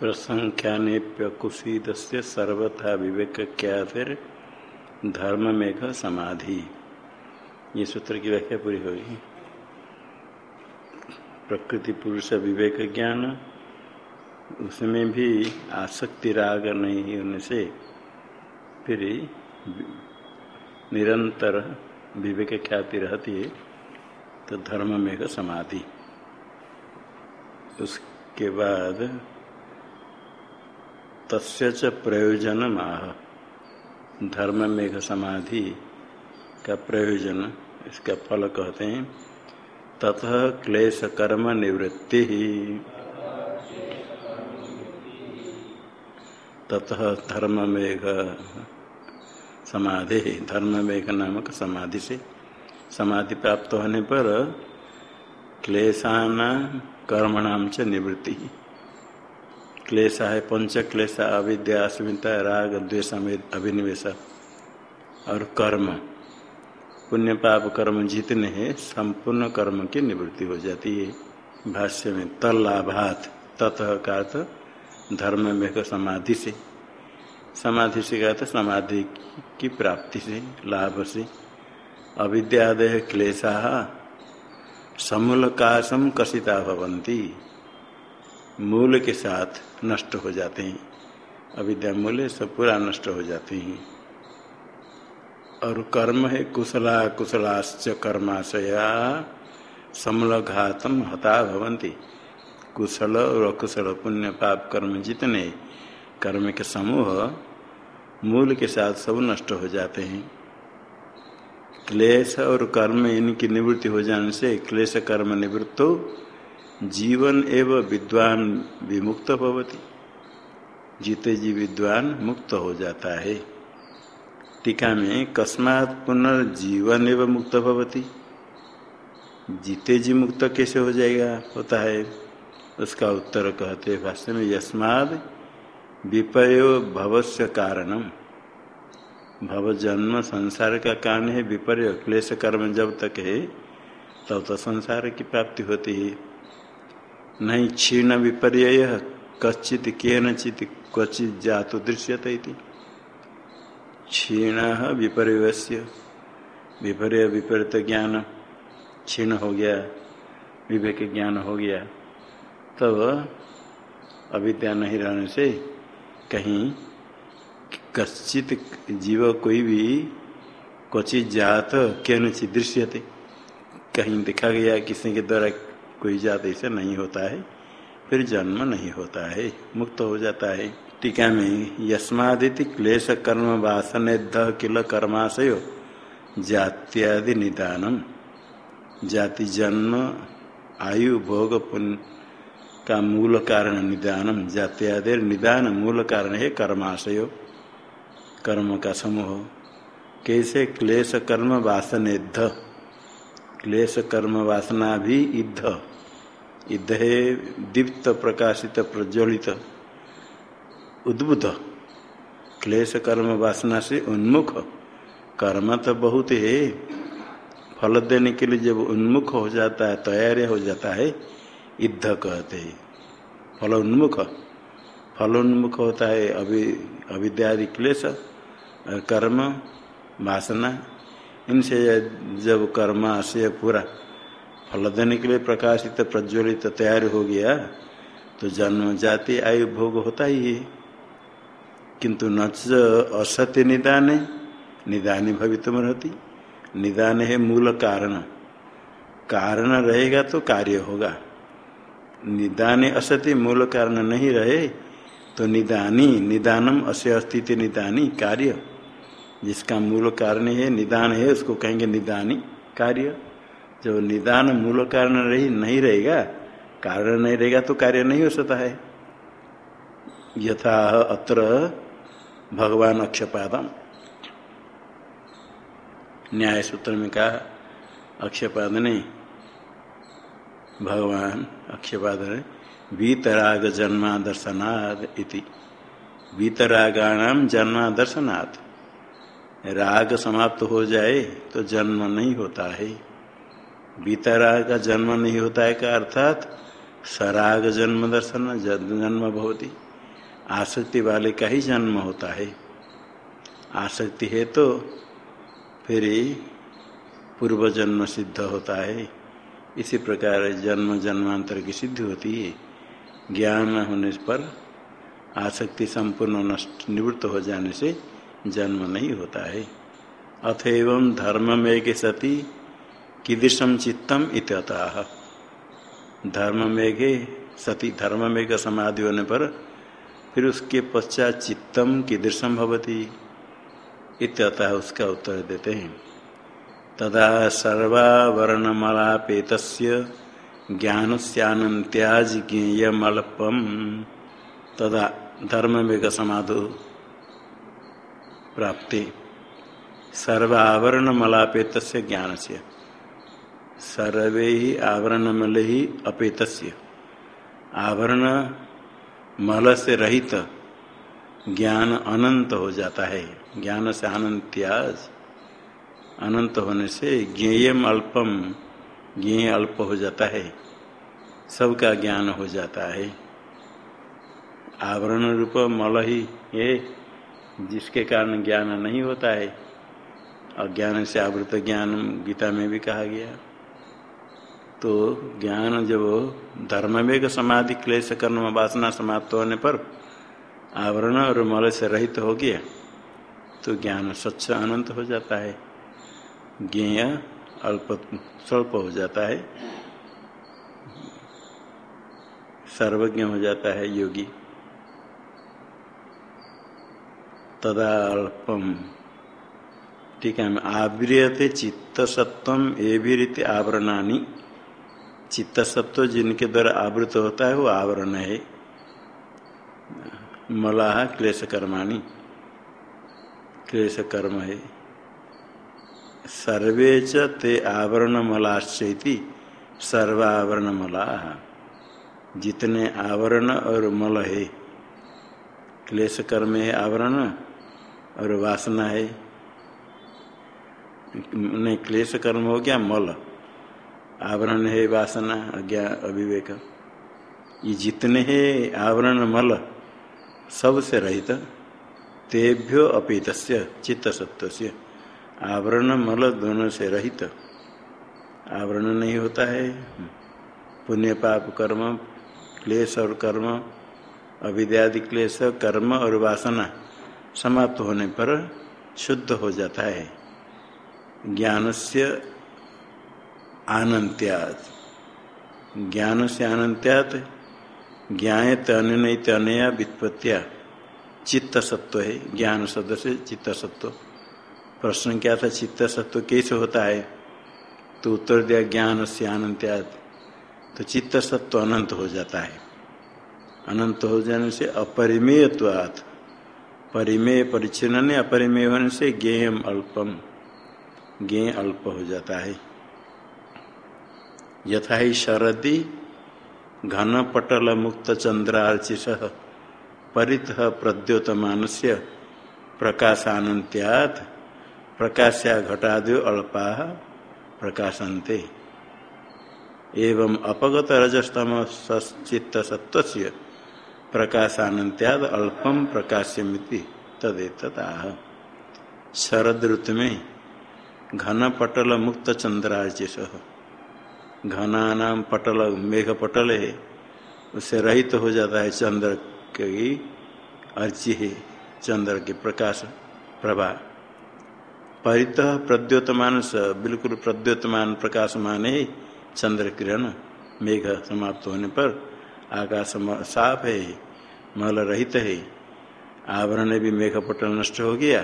प्रसंख्यानेप्य से सर्वथा विवेक क्या फिर धर्म मेघ समाधि। ये सूत्र की व्याख्या पूरी होगी प्रकृति, पुरुष, विवेक, ज्ञान, उसमें भी आसक्ति, राग नहीं होने से फिर निरंतर विवेक ख्याति रहती है तो धर्म मेघ समाधि। उसके बाद तस्य प्रयोजन आह धर्म मेघ समाधि का प्रयोजन, इसका फल कहते हैं। ततः क्लेश कर्म निवृत्ति ततः धर्म मेघ समाधि धर्म मेघ नामक समाधि से समाधि प्राप्त होने पर क्लेशाना कर्मणाम च निवृत्ति क्लेश है पंच क्लेश, अविद्या, अस्मिता, राग, द्वेष अभिनिवेश और कर्म। पुण्य पाप कर्म जितने हैं, संपूर्ण कर्म की निवृत्ति हो जाती है। भाष्य में, तल्लाभात, ततः का धर्म में समाधि से। समाधि से कहते समाधि की प्राप्ति से, लाभ से। अविद्यादय क्लेशा समूल काशम कसिता भवंती मूल के साथ नष्ट हो जाते हैं। अविद्या मूल्य सब पूरा नष्ट हो जाते हैं। और कर्म है, कुशला, कुशलाश्च कर्माशया, समलघातम हता भवंती कुशल और अकुशल पुण्य पाप कर्म जितने कर्म के समूह, मूल के साथ सब नष्ट हो जाते हैं। क्लेश और कर्म इनकी निवृत्ति हो जाने से क्लेश कर्म निवृत्तो जीवन एवं विद्वान विमुक्त भवती। जीते जी विद्वान मुक्त हो जाता है। टीका में कस्मात पुनर्जीवन एवं मुक्त भवती। जीते जी मुक्त कैसे हो जाएगा होता है। उसका उत्तर कहते भाष्य में यस्माद विपर्य भवस्य कारणम। भव जन्म संसार का कारण है विपर्य क्लेश कर्म जब तक है तब तो, तो संसार की प्राप्ति होती है। नहीं क्षीण विपर्य कच्चित केनचित क्वचित जातो दृश्यते क्षीण विपर्य विपर्य विपरीत ज्ञान क्षीण हो गया, विवेक ज्ञान हो गया। तब अविद्या नहीं रहने से कहीं कश्चित जीव कोई भी क्वचित जात केनचित दृश्यते। कहीं देखा गया किसी के द्वारा कोई जात ऐसे नहीं होता है, फिर जन्म नहीं होता है, मुक्त हो जाता है। टीका में यस्मादिति क्लेश कर्म वासन किल कर्माशय जात्यादि निदानम। जाति जन्म, आयु, भोग पुण्य का मूल कारण निदानम। जात्यादि निदान मूल कारण है कर्माशय, कर्म का समूह। कैसे क्लेश कर्म वासन क्लेश कर्म वासना भी इध है दीप्त प्रकाशित प्रज्वलित उद्बुद्ध क्लेश कर्म वासना से उन्मुख कर्म तो बहुत है फल देने के लिए जब उन्मुख हो जाता है तैयार हो जाता है इध कहते हैं फल उन्मुख फल उन्मुख होता है अभी अविद्यादि क्लेश कर्म वासना इनसे जब कर्म आशय पूरा फल देने के लिए प्रकाशित, प्रज्वलित, तैयार हो गया तो जन्म, जाति, आयु, भोग होता ही है। किंतु न असत्य निदान निदानी भवितुम रहती। निदान है मूल कारण। कारण रहेगा तो कार्य होगा। निदान असत्य मूल कारण नहीं रहे तो निदानी, निदानम अस्य अस्तित्व निदानी, कार्य। जिसका मूल कारण है, निदान है, उसको कहेंगे निदानी कार्य। जब निदान मूल कारण रही, नहीं रहेगा, कारण नहीं रहेगा तो कार्य नहीं हो सकता है। यथा अत्र भगवान अक्षपादम। न्याय सूत्र में कहा, अक्षपाद ने भगवान अक्षपाद ने वीतराग जन्मा दर्शनाद इति। वीतरागाणाम जन्मा दर्शनाथ राग समाप्त हो जाए तो जन्म नहीं होता है। बीतराग का जन्म नहीं होता है का अर्थात सराग जन्म दर्शन, जन्म भवती। आसक्ति वाले का ही जन्म होता है। आसक्ति है तो फिर पूर्व जन्म सिद्ध होता है। इसी प्रकार जन्म जन्मांतर की सिद्धि होती है। ज्ञान होने पर आसक्ति संपूर्ण नष्ट, निवृत्त हो जाने से जन्म नहीं होता है। अथ एवं धर्म में के सती कीदृशम चित्तम इत्यतः धर्म मेघे सती धर्म मेघ समाधि होने पर फिर उसके पश्चात चित्तम कीदृशम भवती इत्यतः उसका उत्तर देते हैं। तदा सर्वावरणमलापेत ज्ञान त्याज ज्ञेयमल्पम तदा धर्म मेघ समाधो प्राप्ति। सर्वावरण मलापेत ज्ञान से सर्वे ही आवरण मल ही अपेत आवरण मल से रहित ज्ञान अनंत हो जाता है। ज्ञान से अनंत त्याज, अनंत होने से ज्ञेयम अल्पम, ज्ञेय अल्प हो जाता है। सबका ज्ञान हो जाता है। आवरण रूप मल ही ये, जिसके कारण ज्ञान नहीं होता है। अज्ञान से आवृत ज्ञान गीता में भी कहा गया। तो ज्ञान जब धर्म में समाधि क्लेश कर्म वासना समाप्त होने पर आवरण और मल से रहित हो गया तो ज्ञान स्वच्छ अनंत हो जाता है। ज्ञेय अल्प, स्वल्प हो जाता है। सर्वज्ञ हो जाता है योगी। तदा अल्पम, ठीक है आवृयते चित्त सत्व सत्वम एवं रीति आवरणानी। चित्त सत्व जिनके द्वारा आवृत होता है, वो आवरण है। मलाह क्लेश कर्माणी क्लेश कर्म है। सर्वे च आवरण मलाश्चैति सर्वावरण मला जितने आवरण और मल है। क्लेश कर्म है आवरण और वासना है। नहीं क्लेश कर्म हो गया मल। आवरण है वासना अज्ञा अविवेक। ये जितने हैं आवरण मल, सबसे रहित, तेभ्यो अपित चित्त सत्व से आवरण मल दोनों से रहित। आवरण नहीं होता है। पुण्य पाप कर्म, क्लेश और कर्म, अविद्यादि क्लेश, कर्म और वासना समाप्त होने पर शुद्ध हो जाता है। ज्ञान से आनंत्यात। ज्ञान से आनंत्यात ज्ञात अनैत अनया वित्पत्तिया चित्त सत्व है, ज्ञान शब्द से चित्त सत्व। प्रश्न क्या था, चित्त सत्व कैसे होता है? तो उत्तर दिया, ज्ञान से अनंत तो चित्त सत्व अनंत हो जाता है। अनंत हो जाने से अपरिमेयत्वात्। परिमेय परिचिन अपरिमेय होने से ज्ञेयम अल्पम। ज्ञेय अल्प हो जाता है। यथा ही शरदी घन पटल मुक्त चंद्रार्चिष परित प्रद्योतमान से प्रकाशानंत्यात् प्रकाश्या घटादि अल्पा प्रकाशन्ते। एवं अपगत रजस्तम सचित्त सत्व प्रकाशानंत्याद अल्पम प्रकाश्यमिति तदेतः शरद ऋतु में घन पटल मुक्त चंद्रार्चिष घना नाम पटल, मेघ पटल है, उससे रहित तो हो जाता है चंद्र की अर्ची है, चंद्र के प्रकाश प्रभा। परित प्रद्योतमान बिल्कुल प्रद्योतमान प्रकाशमान है, चंद्र किरण मेघ समाप्त होने पर आकाश साफ़ है, मल रहित है, आवरण भी मेघ पटल नष्ट हो गया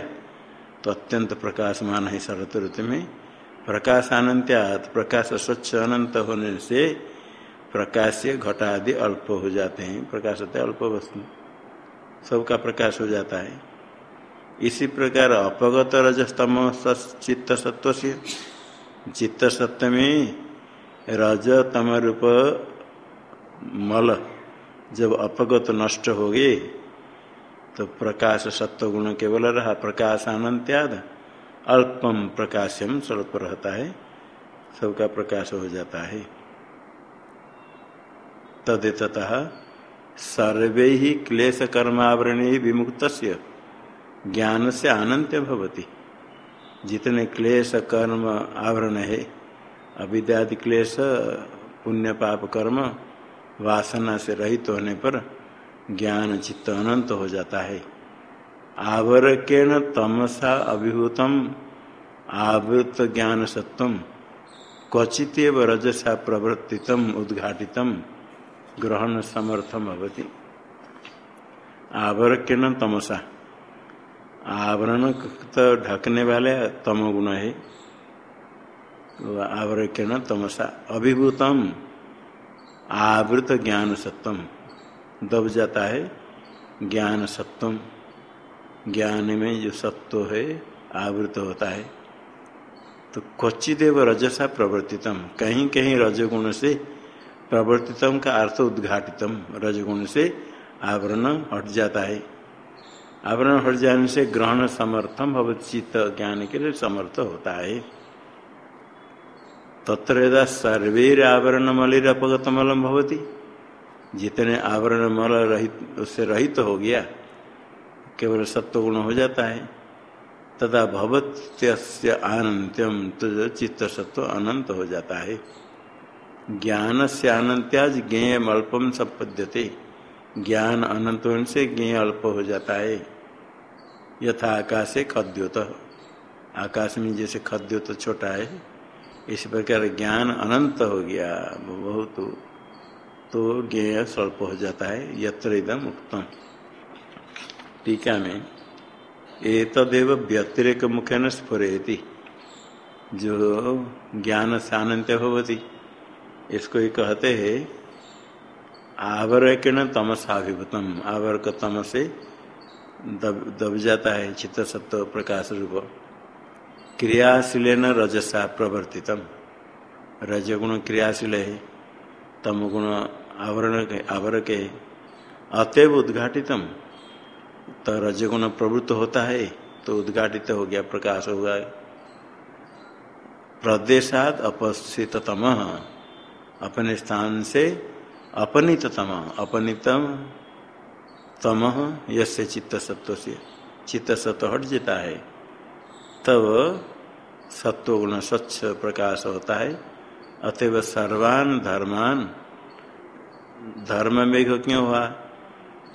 तो अत्यंत प्रकाशमान है शरत ऋतु में। प्रकाश अनंत्यात प्रकाश स्वच्छ अनंत होने से प्रकाश से घटादि अल्प हो जाते हैं। प्रकाश होते अल्प वस्तु। सबका प्रकाश हो जाता है। इसी प्रकार अपगत रजस्तम चित्त सत्व से चित्त सत्व में रज तम रूप मल जब अपगत नष्ट हो गए तो प्रकाश सत्व गुण केवल रहा। प्रकाश अनंत्याद अल्पम प्रकाशम स्वल्प रहता है, सबका प्रकाश हो जाता है। तदेतः सर्वे ही क्लेश कर्मावरण विमुक्त ज्ञान से अनंत भवती। जितने क्लेश कर्म आवरण है, अविद्यादि क्लेश, पुण्य पाप कर्म, वासना से रहित होने पर ज्ञान चित्त अनंत हो जाता है। आवरकेण तमसा अभिभूतम, आवृत ज्ञान सत्वम क्वचित रजसा प्रवर्तितम, उद्घाटितम, ग्रहण समर्थम अवति आवरकेण तमसा। आवरण तो ढकने वाले तम है। आवरकेण तमसा। अभिभूतम, आवृत ज्ञान सत्वम दब जाता है ज्ञान सत्वम ज्ञान में जो सत्व है, आवृत होता है। तो क्वचिदेव रजसा प्रवर्तितम। कहीं कहीं रजगुण से प्रवर्तितम का अर्थ उद्घाटितम। रजगुण से आवरण हट जाता है। आवरण हट जाने से ग्रहण समर्थम भवचित ज्ञान के लिए समर्थ होता है। तत्र यदा सर्वेर आवरण मलिर अपगत मलम भवती। जितने आवरण मल रहित, उससे रहित तो हो गया केवल सत्व गुण हो जाता है। तथा भवत्य अनंत्यम तो चित्त सत्व अनंत हो जाता है। ज्ञान से अनंत्याज ज्ञेय अल्पम संपद्यते। ज्ञान अनंत से ज्ञेय अल्प हो जाता है। यथा आकाश खद्योत। आकाश में जैसे खद्योत छोटा है, इस प्रकार ज्ञान अनंत हो गया बहुत तो ज्ञेय स्वल्प हो जाता है, यत्र इदम उत्तम टीका में, एतदेव व्यतिरेक मुख्य न जो ज्ञान से अनंत होती इसको ही कहते हैं, आवरकण तमसाभिभूतम। आवरक तम से दब दब जाता है, चित्त सत्व प्रकाश रूप। क्रियाशील रजसा प्रवर्तितम। रजगुण क्रियाशील है, तमगुण आवरण आवरक है, अतएव उद्घाटितम। तो रजगुण प्रवृत्त होता है तो उद्घाटित हो गया, प्रकाश होगा प्रदेशात अपस्थित तम अपने स्थान से अपनित तम अपनितम तम यसे चित्त सत्व से चित्त सत्व हट जाता है। तब सत्व गुण स्वच्छ प्रकाश होता है। अतएव सर्वान धर्मान, धर्म मेघ क्यों हुआ?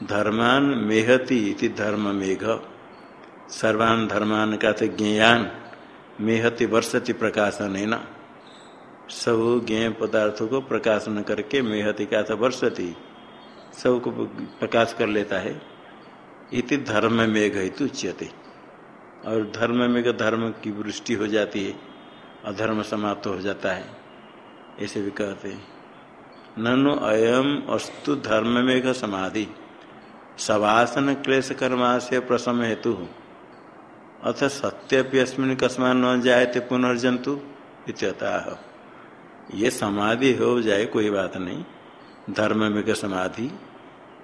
धर्मान मेहती इति धर्म मेघ सर्वान धर्मान का थे ज्ञान मेहति वर्षति प्रकाशन है ना सब ज्ञ पदार्थों को प्रकाशन करके मेहति का था वर्षति। सबको प्रकाश कर लेता है। इति धर्म मेघ उच्यते। और धर्म में धर्म की वृष्टि हो जाती है, अधर्म समाप्त हो जाता है। ऐसे भी कहते हैं। ननु अयम अस्तु धर्म में समाधि। सवासन क्लेश कर्मा से प्रसम हेतु अथ सत्यप्यस्मिन कस्मा न जायते पुनर्जंतु इत्यतः। ये समाधि हो जाए, कोई बात नहीं। धर्म में समाधि,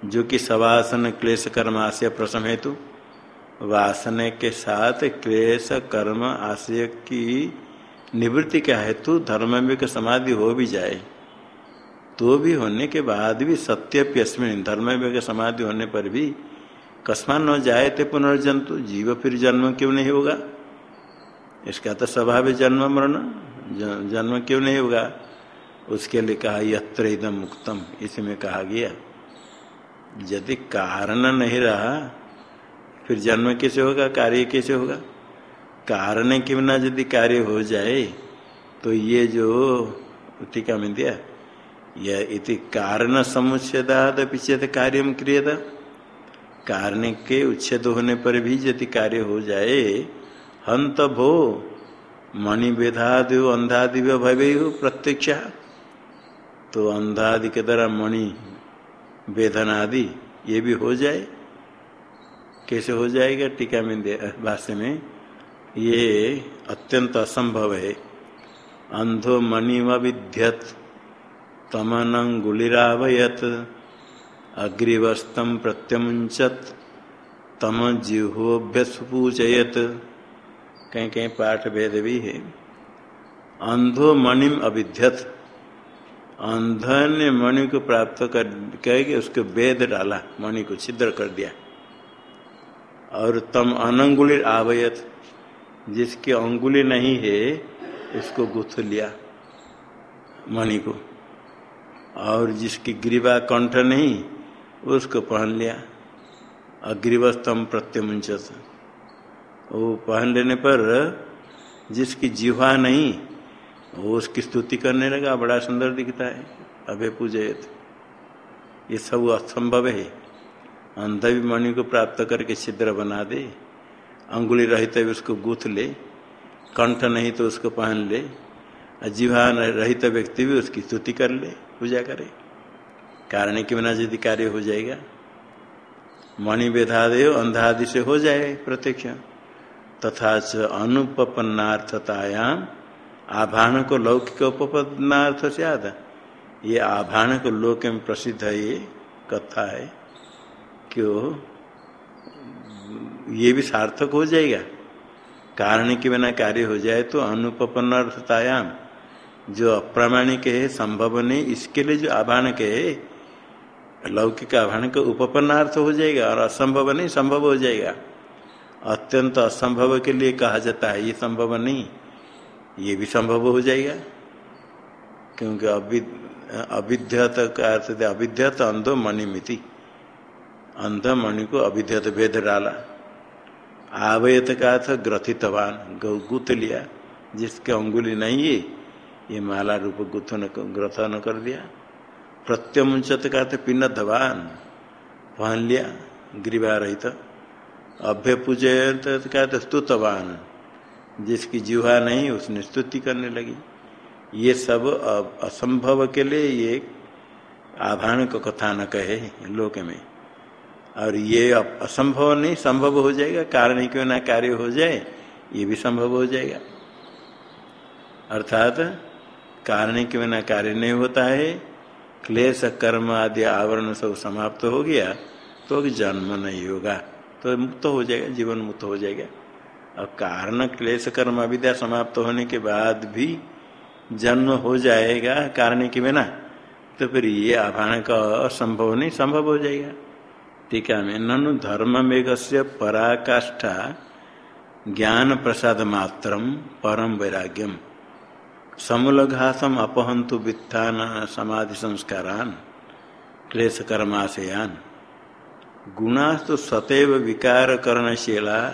जो कि सवासन क्लेश कर्मा से प्रसम हेतु वासने के साथ क्लेश कर्म आशय की निवृत्ति का हेतु धर्म में समाधि हो भी जाए। तो भी होने के बाद भी सत्यप्यस्मिन धर्म समाधि होने पर भी कस्मा न जाए थे पुनर्जंतु जीव फिर जन्म क्यों नहीं होगा? इसका तो स्वभाव है जन्म मरण जन्म क्यों नहीं होगा? उसके लिए कहा, यत्र इदम मुक्तम इसमें कहा गया। यदि कारण नहीं रहा, फिर जन्म कैसे होगा, कार्य कैसे होगा? कारण के बिना यदि कार्य हो जाए तो ये जो टीका में दिया यह इति कारण समुच्छेदाद पीछे कार्य क्रियता। कारण के उच्छेद होने पर भी यदि कार्य हो जाए हंत भो मणि वेदादि अंधादि भवे प्रत्यक्ष। तो अंधादि के द्वारा मणि वेदनादि ये भी हो जाए, कैसे हो जाएगा? टीका में भाष्य में, ये अत्यंत असंभव है। अंधो मणिम विध्यत। तमनंगुलिरावयत अग्रिवस्तम प्रत्यमुंचत तम जिहोभ्यसपूजयत कहीं कहीं पाठ भेद भी है। अंधो मणिम अभिध्यत अंध ने मणि को प्राप्त कर कह के उसको वेद डाला। मणि को छिद्र कर दिया। और तम अनंगुली आवयत। जिसकी अंगुली नहीं है, उसको गुथ लिया। मणि को। और जिसकी ग्रीवा कंठ नहीं, उसको पहन लिया। अग्रीवस्तम प्रत्यमुंचत वो पहन लेने पर जिसकी जिह्वा नहीं, वो उसकी स्तुति करने लगा। बड़ा सुंदर दिखता है। अभे पूजयत। ये सब असंभव है। अंध भी मणि को प्राप्त करके छिद्र बना दे। अंगुली रहित भी उसको गूथ ले। कंठ नहीं तो उसको पहन ले। जीवा रहित व्यक्ति भी उसकी स्तुति कर ले। पूजा करे कारण के बिना यदि कार्य हो जाएगा। मणि वेधादेव अंधादि से हो जाए प्रत्यक्ष। तथा च आभाण को लौकिक उपपन्नार्थ से आधा ये आभान को लोक में प्रसिद्ध है, ये कथा है। क्यों? ये भी सार्थक हो जाएगा। कारण के बिना कार्य हो जाए तो अनुपन्नार्थतायाम जो अप्रामाणिक है, संभव नहीं, इसके लिए जो आभाणक है, लौकिक आभान आभाणक उपपन्नार्थ हो जाएगा और असंभव नहीं, संभव हो जाएगा। अत्यंत असंभव के लिए कहा जाता है, ये संभव नहीं, ये भी संभव हो जाएगा। क्योंकि अविध्यत का अर्थ अविध्यत अंधो मणिमिति अंध मणि को अविध्यत वेद डाला। आवयत का अर्थ ग्रथितवान गुत लिया, जिसके अंगुली नहीं है ये माला रूप गुथन ग्रथन कर दिया। प्रत्यमुंचत का अर्थ पिंडवान पहन लिया ग्रीवा रहित। अभ्य पूजय का स्तुतवान। जिसकी जीवा नहीं, उसने स्तुति करने लगी। ये सब असंभव के लिए ये आभाण को कथा न कहे लोक में। और ये असंभव नहीं, संभव हो जाएगा। कारण क्यों ना कार्य हो जाए, ये भी संभव हो जाएगा। अर्थात कारण के बिना कार्य नहीं होता है। क्लेश, कर्म आदि आवरण सब समाप्त हो गया तो जन्म नहीं होगा। तो मुक्त हो जाएगा, जीवन मुक्त हो जाएगा। और कारण क्लेश, कर्म विद्या समाप्त होने के बाद भी जन्म हो जाएगा कारण के बिना तो फिर ये आभाण का असंभव नहीं, संभव हो जाएगा। टीका में ननु धर्म मेघ से पराकाष्ठा, ज्ञान प्रसाद मात्र परम वैराग्यम। समूलघासम अपहंतु वित्थान समाधि संस्कारान क्लेश कर्माशयान गुणास्तु सतैव विकार करणशीला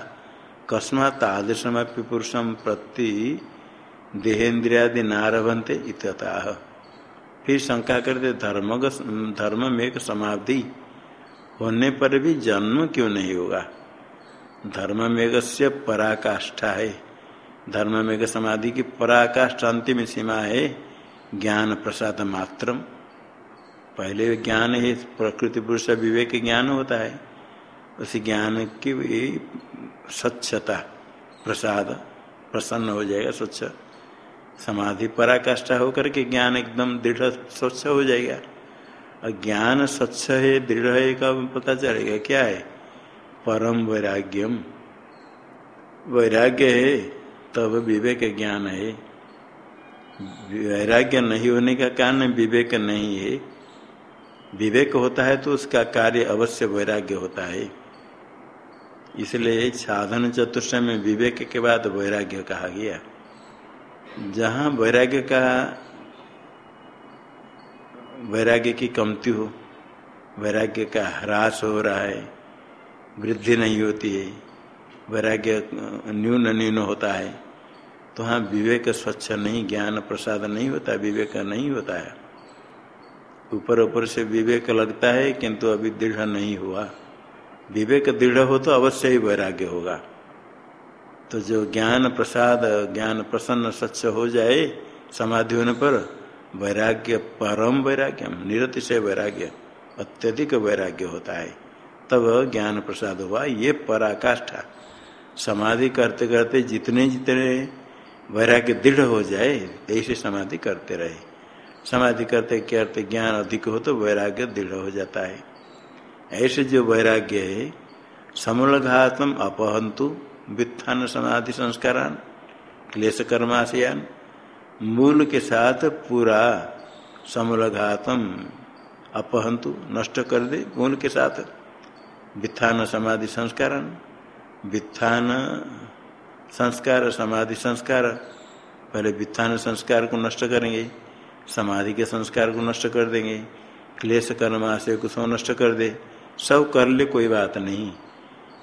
कस्मात आदर्शमपि पुरुषम प्रति देहेन्द्रियादि नारभंते इतः फिर शंका करते धर्म धर्म में एक समाधि होने पर भी जन्म क्यों नहीं होगा? धर्म से पराकाष्ठा है। धर्म में समाधि की पराकाष्ठ अंतिम सीमा है ज्ञान प्रसाद मात्रम। पहले ज्ञान है प्रकृति पुरुष विवेक ज्ञान होता है। उस ज्ञान की स्वच्छता, प्रसाद, प्रसन्न हो जाएगा, स्वच्छ। समाधि पराकाष्ठा होकर के ज्ञान एकदम दृढ़, स्वच्छ हो जाएगा। और ज्ञान स्वच्छ है, दृढ़ है कब पता चलेगा क्या है? परम वैराग्यम। वैराग्य है तब विवेक ज्ञान है। वैराग्य नहीं होने का कारण विवेक नहीं है। विवेक होता है तो उसका कार्य अवश्य वैराग्य होता है। इसलिए साधन चतुष्ट में विवेक के बाद वैराग्य कहा गया। जहाँ वैराग्य का वैराग्य की कमती हो, वैराग्य का ह्रास हो रहा है, वृद्धि नहीं होती है, वैराग्य न्यून न्यून होता है तो हाँ विवेक स्वच्छ नहीं, ज्ञान प्रसाद नहीं होता, विवेक नहीं होता है। ऊपर ऊपर से विवेक लगता है, किंतु अभी दृढ़ नहीं हुआ। विवेक दृढ़ हो तो अवश्य ही वैराग्य होगा। तो जो ज्ञान प्रसाद, ज्ञान प्रसन्न स्वच्छ हो जाए समाधि होने पर, वैराग्य, परम वैराग्य, निरति से वैराग्य, अत्यधिक वैराग्य होता है। तब ज्ञान प्रसाद हुआ, ये पराकाष्ठा। समाधि करते करते जितने जितने वैराग्य दृढ़ हो जाए, ऐसे समाधि करते रहे। समाधि करते करते ज्ञान अधिक हो तो वैराग्य दृढ़ हो जाता है। ऐसे जो वैराग्य है, समूलघातम अपहंतु, वित्थान समाधि संस्कारान, क्लेश कर्माशयान, मूल के साथ पूरा समूलघातम अपहंतु नष्ट कर दे मूल के साथ। वित्थान समाधि संस्कार वित्थान संस्कार समाधि संस्कार। पहले वित्थान संस्कार को नष्ट करेंगे, समाधि के संस्कार को नष्ट कर देंगे, क्लेश कर्म आशय को सब नष्ट कर दे। सब कर ले, कोई बात नहीं।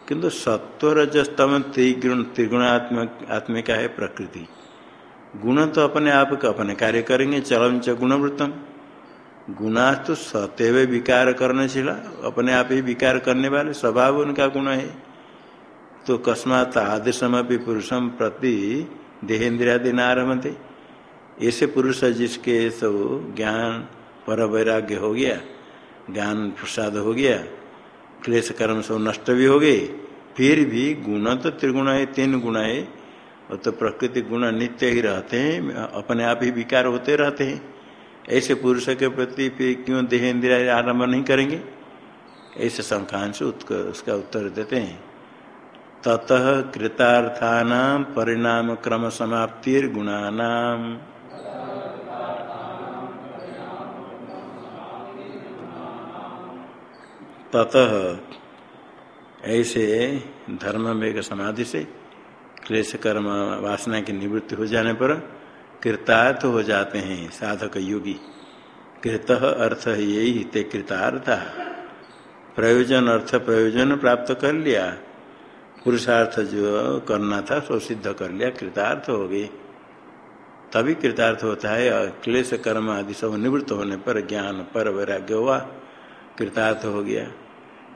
किंतु सत्व रजस्तम त्रिगुण, त्रिगुणात्मक, आत्मिका है प्रकृति। गुण तो अपने आप का अपने कार्य करेंगे चलम च गुणवृत्तम। गुणा तो सतैव विकार करने छिला अपने आप ही विकार करने वाले, स्वभाव उनका गुण है। तो कस्मात आदर्शम पुरुषम प्रति देहेन्द्रियादि आरभते ऐसे पुरुष जिसके सब ज्ञान पर वैराग्य हो गया, ज्ञान प्रसाद हो गया क्लेश कर्म सब नष्ट भी हो गए, फिर भी गुण तो त्रिगुण है, तीन गुण है, और तो प्रकृति गुण नित्य ही रहते हैं, अपने आप ही विकार होते रहते हैं। ऐसे पुरुष के प्रति फिर क्यों देह इंदिरा आरंभ नहीं करेंगे? ऐसे संख्यांश उसका उत्तर देते हैं। ततः कृतार्थान परिणाम क्रम समाप्तिर गुणानाम ततः ऐसे धर्म में समाधि से क्लेश कर्म वासना की निवृत्ति हो जाने पर कृतार्थ हो जाते हैं साधक योगी। कृत अर्थ यही, ते कृतार्थ। प्रयोजन, अर्थ प्रयोजन प्राप्त कर लिया। पुरुषार्थ जो करना था सो सिद्ध कर लिया, कृतार्थ हो गए तभी कृतार्थ होता है, क्लेश, कर्म आदि सब निवृत्त होने पर ज्ञान, पर वैराग्य हुआ, कृतार्थ हो गया।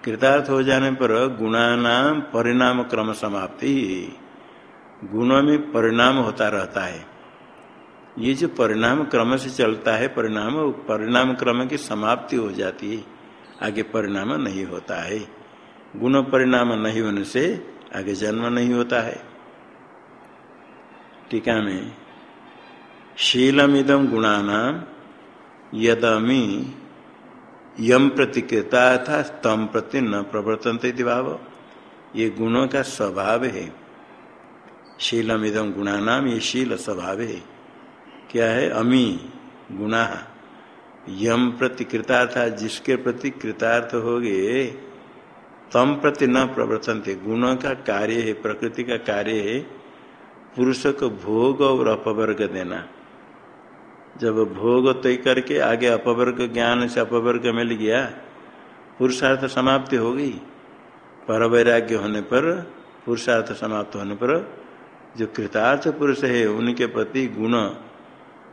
कृतार्थ हो जाने पर गुणानाम परिणाम क्रम समाप्ति। गुणों में परिणाम होता रहता है। ये जो परिणाम क्रम से चलता है, परिणाम परिणाम क्रम की समाप्ति हो जाती है। आगे परिणाम नहीं होता है। गुण परिणाम नहीं होने से आगे जन्म नहीं होता है। टीका में शीलमिदम गुणानाम यदमी यम प्रतिकृता था तम प्रति न प्रवर्तन भाव ये गुणों का स्वभाव है। शीलम इदम गुणा नाम ये शील स्वभाव है। क्या है? अमी गुणा। यम प्रति कृतार्थ जिसके प्रति कृतार्थ हो गए तम प्रति न प्रवर्तन गुण का कार्य है, प्रकृति का कार्य है, पुरुष को भोग और अपवर्ग देना। जब भोग तय करके आगे अपवर्ग, ज्ञान से अपवर्ग मिल गया, पुरुषार्थ समाप्ति हो गई। पर वैराग्य होने पर, पुरुषार्थ समाप्त होने पर, जो कृतार्थ पुरुष है, उनके प्रति गुण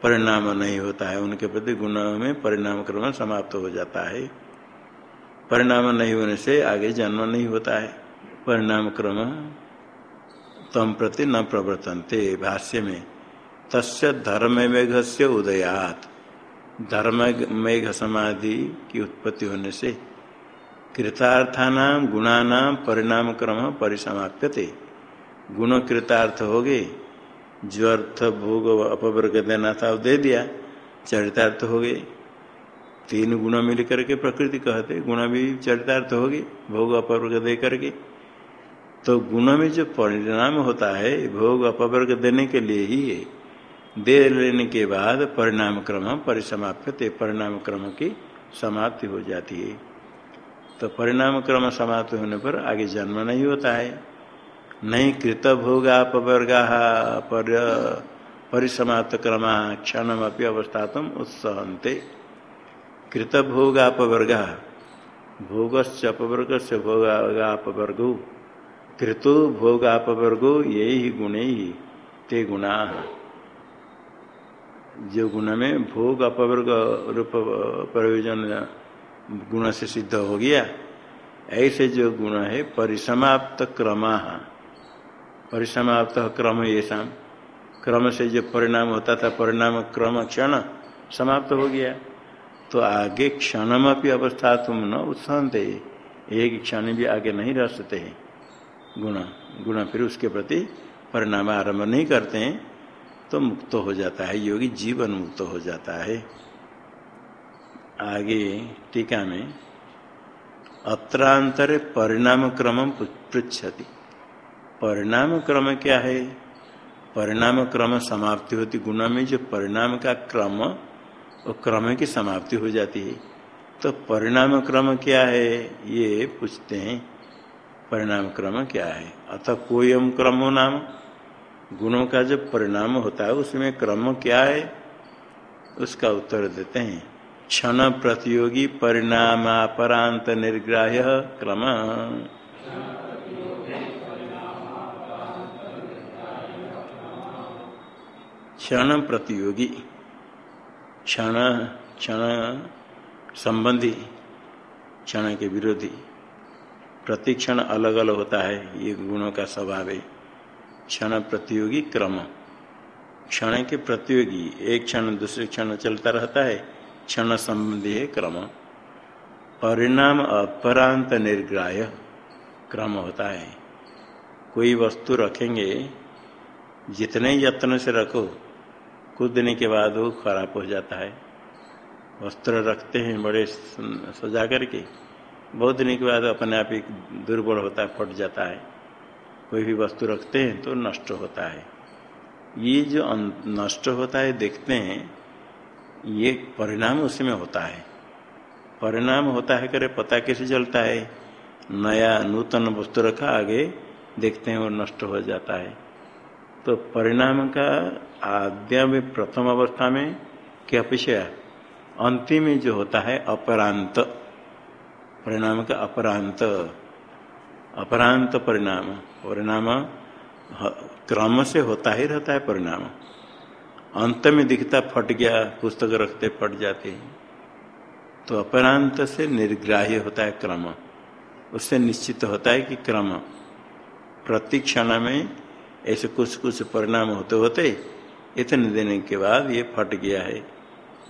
परिणाम नहीं होता है। उनके प्रति गुण में परिणाम क्रम समाप्त हो जाता है। परिणाम नहीं होने से आगे जन्म नहीं होता है। परिणाम क्रम तम प्रति न प्रवर्तनते भाष्य में। तस्य धर्म मेघ से उदयात। धर्म मेघ समाधि की उत्पत्ति होने से कृतार्थानाम गुणानाम परिणाम क्रम परिसमाप्यते। गुण कृतार्थ हो गए। जो अर्थ भोग अपवर्ग देना था दे दिया। चरितार्थ हो गए। तीन गुण मिल करके प्रकृति कहते, गुण भी चरितार्थ होगी, भोग अपवर्ग दे करके। तो गुण में जो परिणाम होता है, भोग अपवर्ग देने के लिए ही है। दे लेने के बाद परिणाम क्रम परिसमाप्यते, परिणाम क्रम की समाप्ति हो जाती है। तो परिणाम क्रम समाप्त होने पर आगे जन्म नहीं होता है। नहीं कृत भोगा पवर्गा पर, परिसमाप्त क्रमा क्षण अपनी अवस्था तुम उत्सहते कृत भोगापवर्गा। भोगस्य अपवर्ग से भोगापवर्गो। कृतो भोगापवर्गो यही गुणे ही ते गुणा। जो गुण में भोग अपवर्ग रूप प्रयोजन गुण से सिद्ध हो गया, ऐसे जो गुण है, परिसमाप्त क्रमा। परिसमाप्त क्रम ये शाम क्रम से जो परिणाम होता था, परिणाम क्रम क्षण समाप्त हो गया। तो आगे क्षण अपनी अवस्था तुम न उत्साहते। एक क्षण भी आगे नहीं रह सकते। गुण गुण फिर उसके प्रति परिणाम आरंभ नहीं करते हैं तो मुक्त हो जाता है। योगी जीवन मुक्त हो जाता है। आगे टीका में, अत्रांतर परिणाम क्रम पृछति परिणाम क्रम क्या है? परिणाम क्रम समाप्ति होती गुण में जो परिणाम का क्रम वो क्रम की समाप्ति हो जाती है। तो परिणाम क्रम क्या है? ये पूछते हैं, परिणाम क्रम क्या है? अतः कोई क्रमो नाम। गुणों का जो परिणाम होता है, उसमें क्रम क्या है? उसका उत्तर देते हैं। क्षण प्रतियोगी परिणामापरांत निर्ग्राह्य क्रम। क्षण प्रतियोगी। क्षण क्षण संबंधी, क्षण के विरोधी। प्रतिक्षण अलग अलग होता है, ये गुणों का स्वभाव है। क्षण प्रतियोगी क्रम। क्षण के प्रतियोगी, एक क्षण दूसरे क्षण चलता रहता है, क्षण संबंधी है क्रम। परिणाम अपरांत निर्ग्राह्य क्रम होता है। कोई वस्तु रखेंगे, जितने यत्न से रखो कुछ दिन के बाद वो खराब हो जाता है। वस्त्र रखते हैं बड़े सजा करके। बहुत दिन के बाद अपने आप ही दुर्बल होता है फट जाता है। कोई भी वस्तु रखते हैं तो नष्ट होता है। ये जो नष्ट होता है, देखते हैं, ये परिणाम उसी में होता है। परिणाम होता है करे पता कैसे चलता है? नया नूतन वस्तु रखा, आगे देखते हैं वो नष्ट हो जाता है। तो परिणाम का आद्या में, प्रथम अवस्था में क्या अपेक्षा अंतिम में जो होता है, अपरांत। परिणाम का अपरांत। अपरांत परिणाम। परिणाम क्रम से होता ही रहता है परिणाम। अंत में दिखता फट गया, पुस्तक रखते फट जाते हैं। तो अपरांत से निर्ग्राह्य होता है क्रम। उससे निश्चित होता है कि क्रम। प्रति क्षण में ऐसे कुछ कुछ परिणाम होते होते इतने देने के बाद ये फट गया है,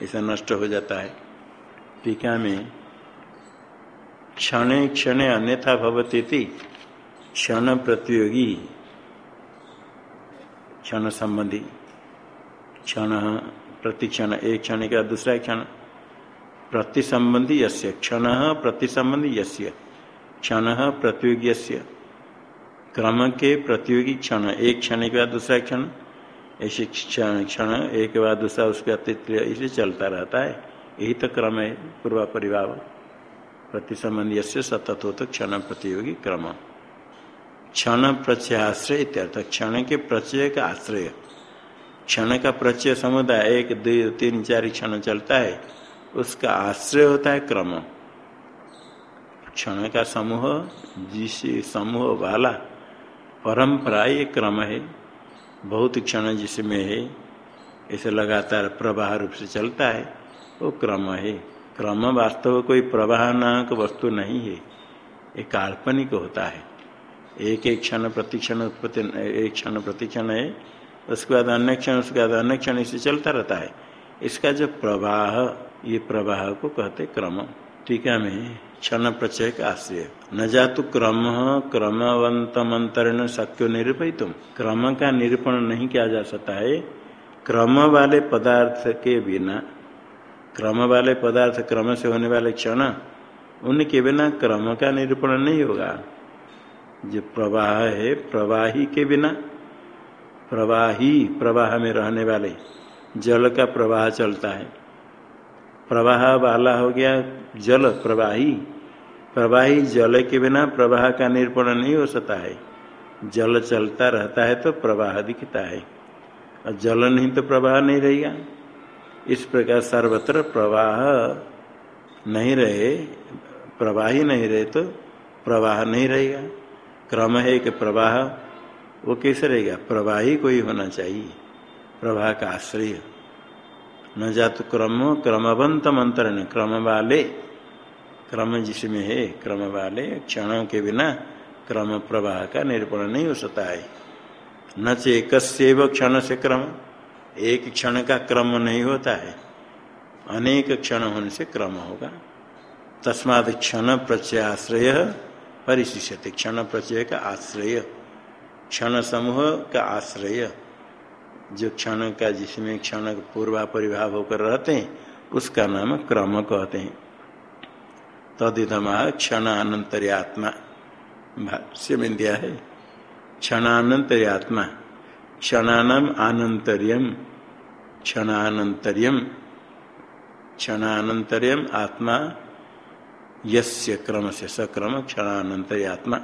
ऐसा नष्ट हो जाता है। टीका में क्षण क्षण अन्यथा भवती क्षण प्रतियोगी, क्षण संबंधी, क्षण प्रति क्षण, एक क्षण का दूसरा क्षण। प्रति संबंधी यस्य, क्षण प्रति संबंधी यस्य, क्षण प्रतियोगी क्रम के प्रतियोगी क्षण, एक क्षण के बाद दूसरा क्षण, ऐसे क्षण क्षण, एक बाद दूसरा, उसके अतिरिक्त इसे चलता रहता है। यही तो क्रम है पूर्वा परिभाव प्रति संबंधी यस्य सतत हो तो क्षण प्रतियोगी क्रम। क्षण प्रचय आश्रय इत्यर्थ, क्षण के प्रचय का आश्रय। क्षण का प्रचय समुदाय, एक, दो, तीन, चार क्षण चलता है, उसका आश्रय होता है क्रम। क्षण का समूह, जिस समूह वाला परंपरा ये क्रम है, बहुत क्षण जिसमें है, ऐसे लगातार प्रवाह रूप से चलता है, वो क्रम है। क्रम वास्तव कोई प्रवाह नामक वस्तु नहीं है एक काल्पनिक होता है। एक एक क्षण प्रतिक्षण उत्पत्ति, एक क्षण प्रतिक्षण है, उसके बाद अन्य क्षण, उसके बाद अन्य क्षण इसे चलता रहता है। इसका जो प्रवाह, ये प्रवाह को कहते क्रम। टीका में क्षण प्रचय का आश्रय। न जातु क्रम क्रमवंत मंत्रण शक्यो निरूपित। क्रम का निरूपण नहीं किया जा सकता है। क्रम वाले पदार्थ के बिना, क्रम वाले पदार्थ क्रम से होने वाले क्षण, उनके बिना क्रम का निरूपण नहीं होगा। जो प्रवाह है, प्रवाही के बिना, प्रवाही प्रवाह में रहने वाले, जल का प्रवाह चलता है। प्रवाह वाला हो गया जल प्रवाही। प्रवाही जल के बिना प्रवाह का निरूपण नहीं हो सकता है। जल चलता रहता है तो प्रवाह दिखता है। और जल नहीं तो प्रवाह नहीं रहेगा। इस प्रकार सर्वत्र प्रवाह नहीं रहे, प्रवाही नहीं रहे तो प्रवाह नहीं रहेगा। क्रम है कि प्रवाह, वो कैसे रहेगा? प्रवाही कोई होना चाहिए। प्रवाह का आश्रय। न जात क्रम क्रमवंत मंत्र क्रम वाले क्रम जिसमें है क्रम वाले क्षणों के बिना क्रम प्रवाह का निरूपण नहीं हो सकता है। न एक क्षण से क्रम, एक क्षण का क्रम नहीं होता है। अनेक क्षण होने से क्रम होगा। तस्माद क्षण प्रचय प्रत्याश्रय परिशिष्यते क्षण प्रचय का आश्रय। क्षण समूह का आश्रय। जो क्षण का जिसमें क्षण पूर्वा परिभाव होकर रहते हैं, उसका नाम क्रम कहते हैं। तदिधमा क्षण आत्मा भाष्य में दिया है। क्षणानंतर्यात्मा क्षणानाम आनंतर्यम क्षणानंतर्यम क्षणानंतरम आत्मा, यस्य क्रम से सक्रम क्षणानंतर आत्मा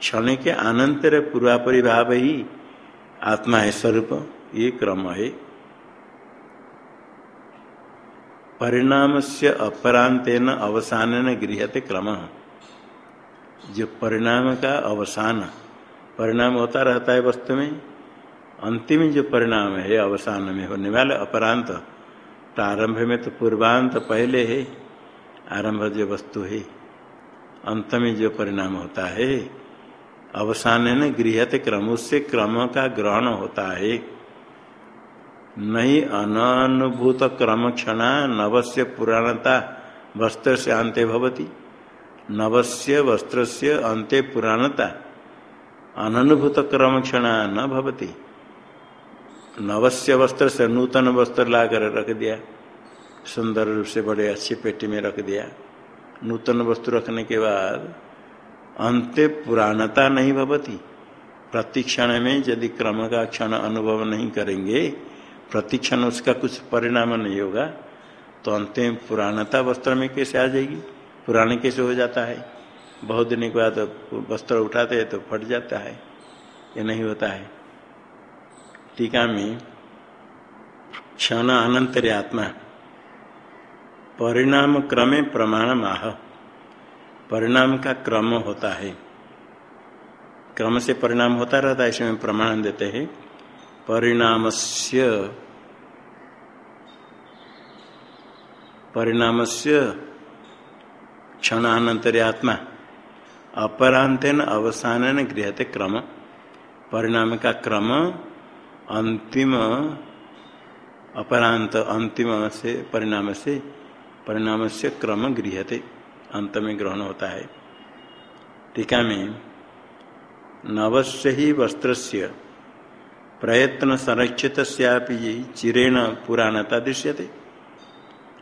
क्षण के अनंतर पूर्वापरि भाव ही आत्मा है स्वरूप, ये क्रम है। परिणाम से अपरांतेन अवसान गृहते क्रम। जो परिणाम का अवसान, परिणाम होता रहता है वस्तु में, अंतिम जो परिणाम है, अवसान में होने वाले अपरांत प्रारंभ में तो पूर्वांत पहले है, आरंभ जो वस्तु है अंत में जो परिणाम होता है, अवसान न गृहत क्रम, उससे क्रम का ग्रहण होता है। नहीं अनुभूत क्रम क्षण नवस्य पुराणता वस्त्र से अंत्य भवती। नवस्य वस्त्र से अंत्य पुराणता अनुभूत क्रम क्षण न भवती। नवस्य वस्त्र से नूतन वस्त्र लाकर रख दिया, सुंदर रूप से बड़े अच्छी पेटी में रख दिया। नूतन वस्तु रखने के बाद अंत्य पुराणता नहीं भवती। प्रतिक्षण में यदि क्रम का क्षण अनुभव नहीं करेंगे प्रतिक्षण उसका कुछ परिणाम नहीं होगा तो अंतिम पुराणता वस्त्र में कैसे आ जाएगी? पुराने कैसे हो जाता है? बहुत दिन के बाद वस्त्र उठाते हैं तो फट जाता है। ये नहीं होता है। टीका में क्षण अनंतर आत्मा। परिणाम क्रमे प्रमाण माह परिणाम का क्रम होता है। क्रम से परिणाम होता रहता है, इसमें प्रमाण देते हैं। परिणामस्य। परिणामस्य क्षणानंतर आत्मा। अपरांतन अवसान गृहते क्रम। परिणाम का क्रम अंतिम अपरांत अंतिम से परिणाम से परिणाम से क्रम गृहते अंत में ग्रहण होता है। टीका में नवस्य ही वस्त्र प्रयत्न संरक्षित चिरेण पुराणता दृश्यते।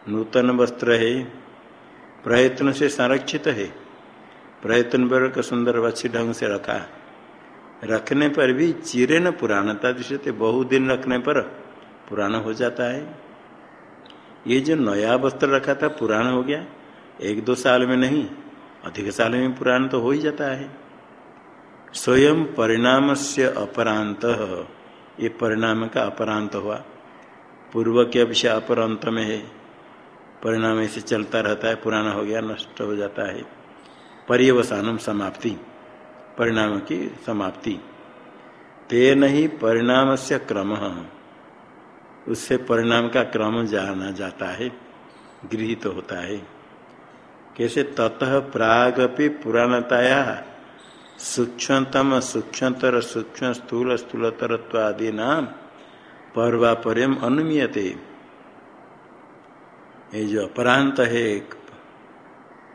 नूतन वस्त्र है, प्रयत्न से संरक्षित है। प्रयत्न वर्ग सुंदर अच्छी ढंग से रखा रखने पर भी चिरे न पुराणता दृश्यते बहुत दिन रखने पर पुराना हो जाता है। ये जो नया वस्त्र रखा था पुराना हो गया। एक दो साल में नहीं, अधिक साल में पुराना तो हो ही जाता है। स्वयं परिणाम से अपरांत। ये परिणाम का अपरांत हुआ। पूर्व के विषय अपरांत में है। परिणाम ऐसे चलता रहता है, पुराना हो गया, नष्ट हो जाता है। पर्यवसानम समाप्ति। परिणाम की समाप्ति। तेन ही परिणाम से क्रम। उससे परिणाम का क्रम जाना जाता है, गृहित तो होता है। कैसे? ततः प्रागपि पुराणताया सूक्ष्मतम सूक्ष्मतर सूक्ष्म स्थूल स्थूलतरत्वादि नाम पर्वापर्यम अनुमीयते। ये जो अपरांत है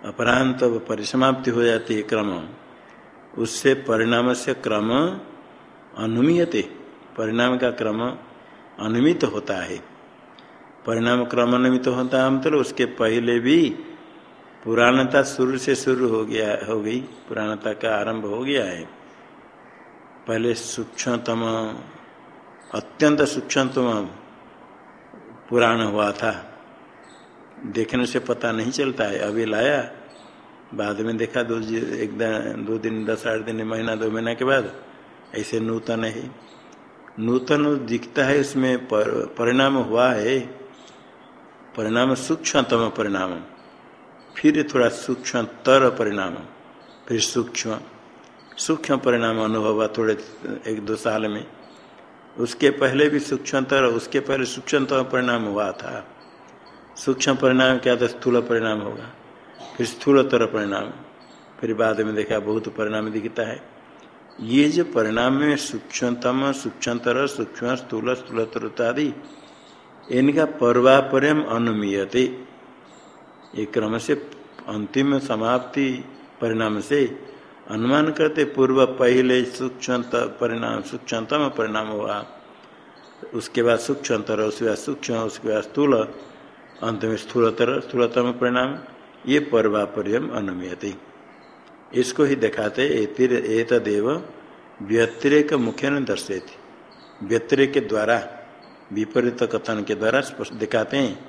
अपरांत परिसमाप्ति हो जाती है क्रम, उससे परिणाम से क्रम अनुमीयते। परिणाम का क्रम अनुमित होता है। परिणाम क्रम अनुमित होता है, हम तो उसके पहले भी पुराणता शुरू से शुरू हो गया हो गई पुराणता का आरंभ हो गया है। पहले सूक्ष्मतम अत्यंत सूक्ष्मतम पुराण हुआ था। देखने से पता नहीं चलता है। अभी लाया बाद में देखा दो एक दो दिन दस आठ दिन महीना दो महीना के बाद ऐसे नूतन है। नूतन दिखता है उसमें पर, परिणाम हुआ है। परिणाम सूक्ष्मतम परिणाम। फिर थोड़ा सूक्ष्म तर परिणाम, फिर सूक्ष्म सूक्ष्म परिणाम अनुभव हुआ थोड़े, एक दो साल में। उसके पहले भी सूक्ष्मतर उसके पहले सूक्ष्मतम परिणाम हुआ था। सूक्ष्म परिणाम क्या था? स्थूल परिणाम होगा। फिर स्थूलतर परिणाम। फिर बाद में देखा बहुत परिणाम दिखता है। ये जो परिणाम में सूक्ष्मतम, सूक्ष्मतर, सूक्ष्म स्थूल, स्थूलतर आदि इनका पर्वापर्यम अनुमीयते। ये क्रम से अंतिम समाप्ति परिणाम से अनुमान करते पूर्व पहले सूक्ष्म परिणाम, सूक्ष्मतम परिणाम हुआ। उसके बाद सूक्ष्मतर, उसके बाद सूक्ष्म, उसके बाद स्थूल अंत में स्थूलतर, स्थूलतम परिणाम, ये पर्वापर्यम अनुमयति। इसको ही दिखाते एतदेव व्यतिरेक मुख्य न दर्शेती व्यतिरेक के द्वारा, विपरीत कथन के द्वारा स्पष्ट दिखाते हैं,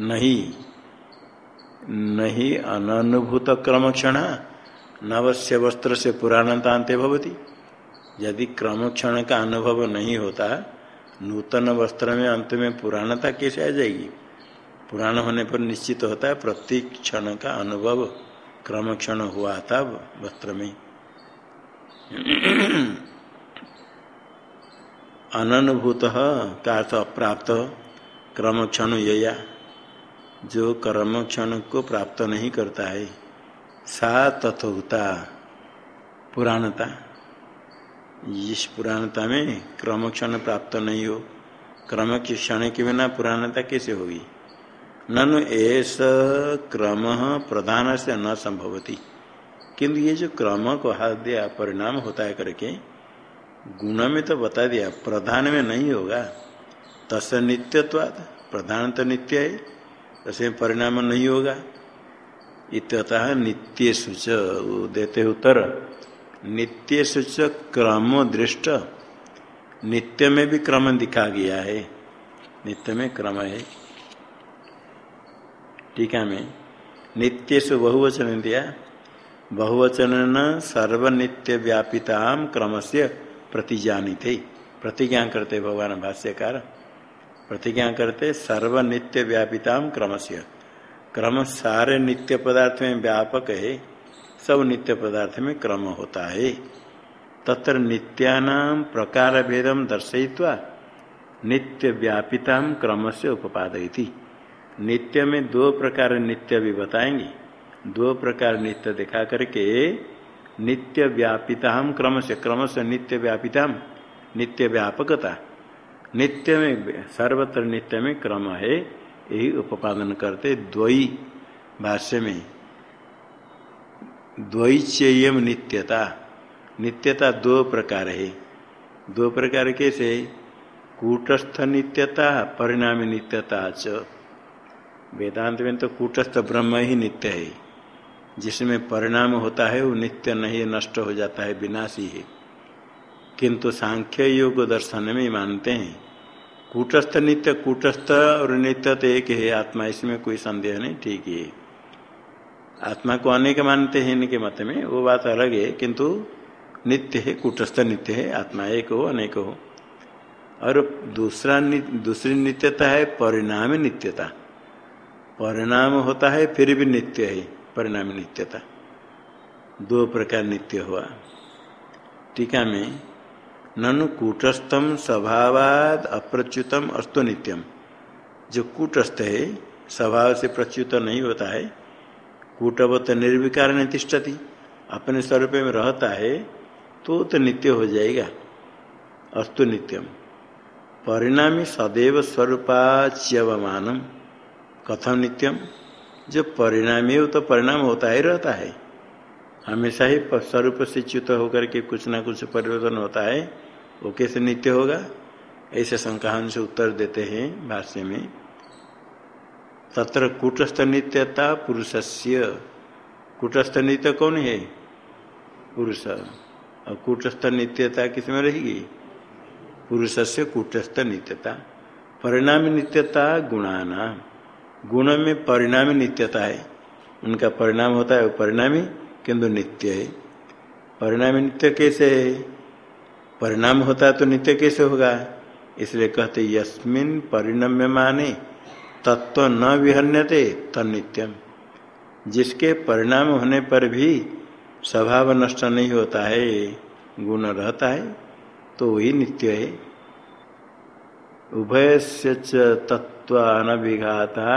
नहीं नहीं अनुभूत क्रम क्षण, नवस्य वस्त्र से पुराणतांते भवती। यदि क्रम क्षण का अनुभव नहीं होता, नूतन वस्त्र में अंत में पुराणता कैसे आ जाएगी? पुराण होने पर निश्चित होता है प्रति क्षण का अनुभव क्रम क्षण हुआ था वस्त्र में। अनुभूत का अर्थ अप्राप्त, क्रम क्षण यया। जो कर्म क्षण को प्राप्त नहीं करता है, सा तथोता पुराणता। इस पुराणता में क्रम क्षण प्राप्त नहीं हो, क्रम के क्षण के बिना पुराणता कैसे होगी? ननु ऐस क्रम प्रधान से न संभवती। किंतु ये जो क्रम को हाथ दिया, परिणाम होता है करके, गुण में तो बता दिया, प्रधान में नहीं होगा। तस् नित्यत्वाद प्रधान तो नित्य है। तसे परिणाम नहीं होगा। इतः नित्य सूच देते उत्तर। नित्य सूच क्रम दृष्ट। नित्य में भी क्रम दिखा गया है। नित्य में क्रम है। टीका में नित्य से बहुवचन दिया। बहुवचन न सर्वनित्य व्यापिता क्रम से प्रतिजानी थे प्रतिज्ञा करते भगवान भाष्यकार। प्रतिज्ञा करते सर्वनित्य व्यापिता क्रम से क्रम सारे नित्य पदार्थ में व्यापक है, सब नित्य पदार्थ में क्रम होता है। तत्र नित्यानाम प्रकार भेदम दर्शयित्वा नित्य व्यापिता क्रम से नित्य में दो प्रकार नित्य भी बताएँगे। दो प्रकार नित्य दिखा करके नित्य व्यापिता क्रम से क्रम से नित्य व्यापिता नित्य व्यापकता नित्य में सर्वत्र नित्य में क्रम है। यही उपादन करते द्वई भाष्य में। द्वैचेयम नित्यता। नित्यता दो प्रकार है। दो प्रकार कैसे? कूटस्थ नित्यता, परिणामी नित्यता च। वेदांत में तो कूटस्थ ब्रह्म ही नित्य है। जिसमें परिणाम होता है, वो नित्य नहीं, नष्ट हो जाता है, विनाशी है। किंतु सांख्य योग दर्शन में मानते हैं। कूटस्थ नित्य कूटस्थ और नित्य तो एक है आत्मा इसमें कोई संदेह नहीं ठीक है आत्मा को अनेक मानते हैं इनके मत में वो बात अलग है किंतु नित्य है कूटस्थ नित्य है आत्मा एक हो अनेक हो। और दूसरा नि, दूसरी नित्यता है परिणाम नित्यता। परिणाम होता है फिर भी नित्य है परिणाम नित्यता। दो प्रकार नित्य हुआ। टीका में ननु कूटस्थम स्वभावाद अप्रच्युतम अस्तु नित्यम। जो कूटस्थ है, स्वभाव से प्रच्युत नहीं होता है, कूटवत निर्विकार तिष्ठति, अपने स्वरूप में रहता है तो तो नित्य हो जाएगा, अस्तु नित्यम। परिणामी सदैव स्वरूपाच्यवमानम कथम नित्यम? जो परिणामी हो तो परिणाम होता ही रहता है। हमेशा ही स्वरूप से च्युत होकर के कुछ ना कुछ परिवर्तन होता है वो कैसे नित्य होगा? ऐसे संकाहन से उत्तर देते हैं भाष्य में। तत्र कूटस्थ नित्यता पुरुषस्य। कूटस्थ नित्य कौन है? पुरुष। और कूटस्थ नित्यता किसमें रहेगी? पुरुष से कूटस्थ नित्यता। परिणाम नित्यता गुणाना। गुण में परिणामी नित्यता है। उनका परिणाम होता है परिणामी किंतु नित्य है। परिणामी नित्य कैसे है? परिणाम होता है तो नित्य कैसे होगा? इसलिए कहते, यस्मिन परिणम्य माने तत्व न विहन्यते तनित्यम जिसके परिणाम होने पर भी स्वभाव नष्ट नहीं होता है, गुण रहता है तो वही नित्य है। उभय से तत्व तत्व अनभिघाता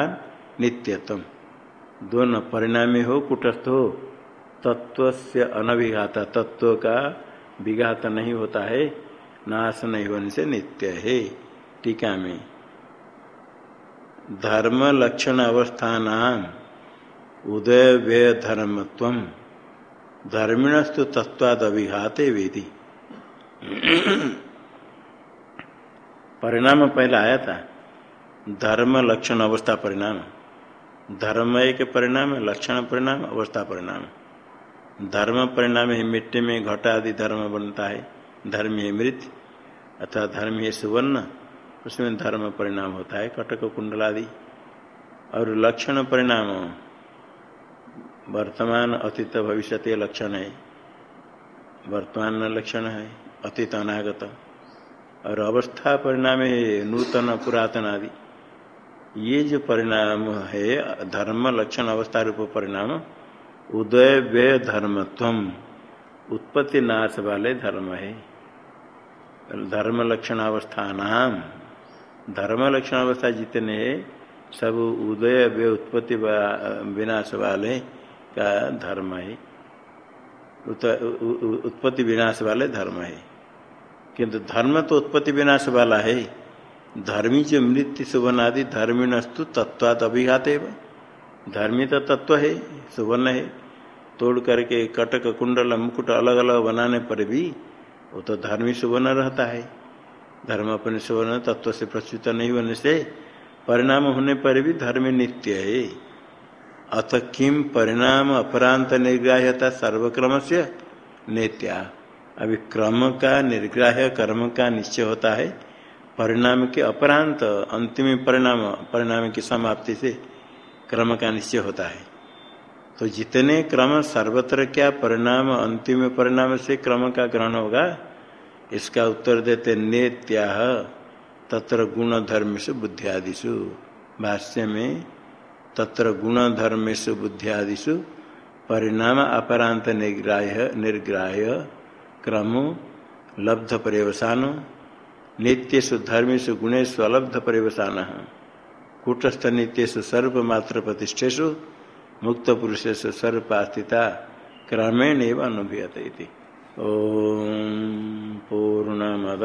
नित्यतम दोनों परिणामी हो, कुटस्थ हो तत्व से अनभिघाता तत्व का विघात नहीं होता है, नाश नहीं होने से नित्य है। टीका में, धर्म लक्षण अवस्थान, उदय व्यय धर्मत्व, धर्मिणस्तु तत्वाद अभिघाते वेदी। परिणाम पहला आया था, धर्म लक्षण अवस्था परिणाम। धर्म एक परिणाम, लक्षण परिणाम, अवस्था परिणाम। धर्म परिणाम है, मिट्टी में घटा आदि धर्म बनता है। धर्म है मृत, अथवा धर्म है सुवर्ण, उसमें धर्म परिणाम होता है, कटक कुंडल आदि और लक्षण परिणाम, वर्तमान, अतीत भविष्य लक्षण है। वर्तमान लक्षण है, अतीत, अनागत। और अवस्था परिणाम है, नूतन, पुरातन आदि। ये जो परिणाम है, धर्म, लक्षण, अवस्था रूप परिणाम उदय व्यय धर्मत्व उत्पत्ति नाश वाले धर्म है। धर्म लक्षण अवस्था नाम धर्म लक्षण अवस्था जितने सब उदय व्यय उत्पत्ति विनाश वाले का धर्म है। उत्पत्ति विनाश वाले धर्म है। किंतु धर्म तो उत्पत्ति विनाश वाला है। धर्मी जो मृत्यु सुवर्ण आदि धर्मिणस्तु तत्वात अभिघात धर्मी तो तत्व है, सुवर्ण है। तोड़ करके कटक, कुंडल, मुकुट अलग अलग बनाने पर भी वो तो धर्मी सुवर्ण रहता है। धर्म अपने सुवर्ण तत्व से प्रस्तुत नहीं होने से परिणाम होने पर भी धर्म नित्य है। अथ किम परिणाम अपरांत निर्ग्राह्यता सर्वक्रम से नित्या। अभी क्रम का निर्ग्राह्य, कर्म का निश्चय होता है। परिणाम के अपरांत अंतिम परिणाम परिणाम की समाप्ति से क्रम का निश्चय होता है। तो जितने क्रम सर्वत्र क्या परिणाम, अंतिम परिणाम से क्रम का ग्रहण होगा, इसका उत्तर देते नेत्या तत्र गुण धर्मेशु बुद्धियादिशु भाष्य में, तत्र गुण धर्मेशु बुद्धियादिशु परिणाम अपरांत निर्ग्राह्य निर्ग्राह्य, क्रम, लब्ध पर्यवसान नित्यसु धर्मेशु गुणेशु अलब्ध पर्यवसान कूटस्थ नित्यसु सर्वमात्र प्रतिष्ठेशु मुक्त पुरुषेशु सर्वपास्थिता क्रमेण एवं अनुभूयते पूर्ण पूर्णमद।